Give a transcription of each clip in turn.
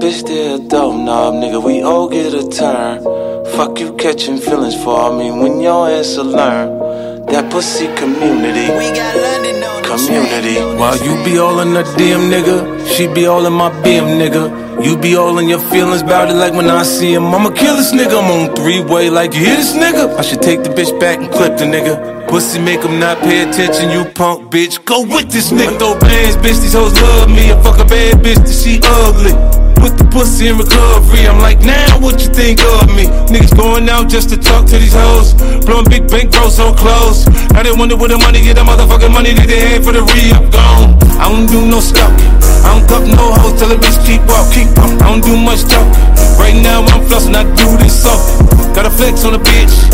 bitch still dope knob, nigga. We all get a turn. Fuck you catching feelings for me when your ass will learn. That pussy community. We got London on Community. While you be all in the DM, nigga, she be all in my BM, nigga. You be all in your feelings about it like when I see him. I'ma kill this nigga. I'm on three way like you hear this nigga. I should take the bitch back and clip the nigga. Pussy make him not pay attention, you punk bitch. Go with this nigga. I Throw bands, bitch. These hoes love me. I fuck a bad bitch that she ugly. Pussy in recovery. I'm like, now what you think of me? Niggas going out just to talk to these hoes. Blowing big bank bros on clothes. Now they wonder where the money get, the motherfucking money that they had for the re-up gone. I don't do no stalking. I don't cup no hoes, tell a bitch keep up, keep up. I don't do much talking. Right now I'm flossing, I do this soft. Got a flex on the bitch.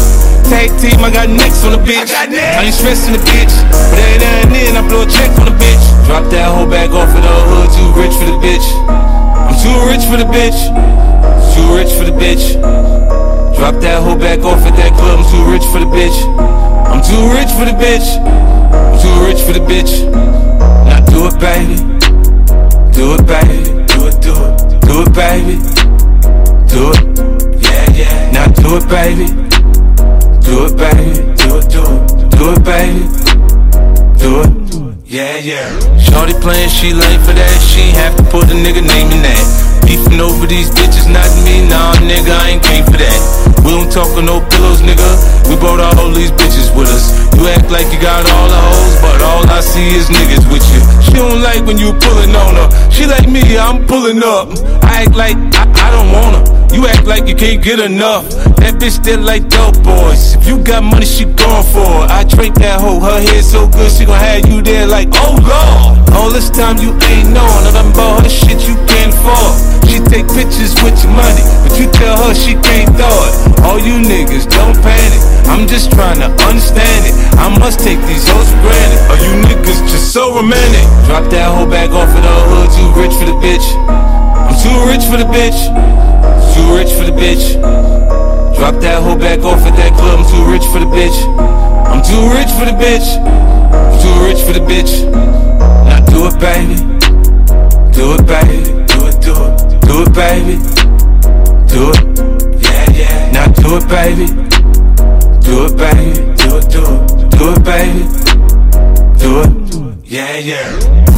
Tag team, I got nicks on the bitch. I, ain't stressing the bitch. But every now and then I blow a check on the bitch. Drop that whole bag off of the hood, too for the bitch. Too rich for the bitch. Drop that whole back off at that club. I'm too rich for the bitch. I'm too rich for the bitch. I'm too rich for the bitch. Now do it, baby. Do it, baby. Do it, do it. Do it, baby. Do it. Yeah, yeah. Now do it, baby. Do it, baby. Do it, do it. Do it, baby. Do it. Yeah, yeah. Shorty playing, she late for that. She have to put a nigga name in that. Beefing over these bitches, not me. Nah, nigga, I ain't came for that. We don't talk on no pillows, nigga. We brought all these bitches with us. You act like you got all the hoes, but all I see is niggas with you. She don't like when you pulling on her. She like me, I'm pulling up. I act like I, I don't want her. You act like you can't get enough. That bitch still like dope boys. If you got money, she going for it. I drink that hoe, her head so good, she gon' have you there like, oh lord. All this time you ain't knowing nothing about her shit you can't afford. Take pictures with your money, but you tell her she can't throw it. All you niggas don't panic. I'm just trying to understand it. I must take these hoes for granted. Are you niggas just so romantic? Drop that whole bag off of the hood, you rich for the bitch. I'm too rich for the bitch. Too rich for the bitch. Drop that whole back off at that club. I'm too rich for the bitch. I'm too rich for the bitch. I'm too rich for the bitch. Now do it, baby. Do it, baby. Do it, baby. Do it. Yeah, yeah. Now do it, baby. Do it, baby. Do it, do it. Do it, baby. Do it. Yeah, yeah.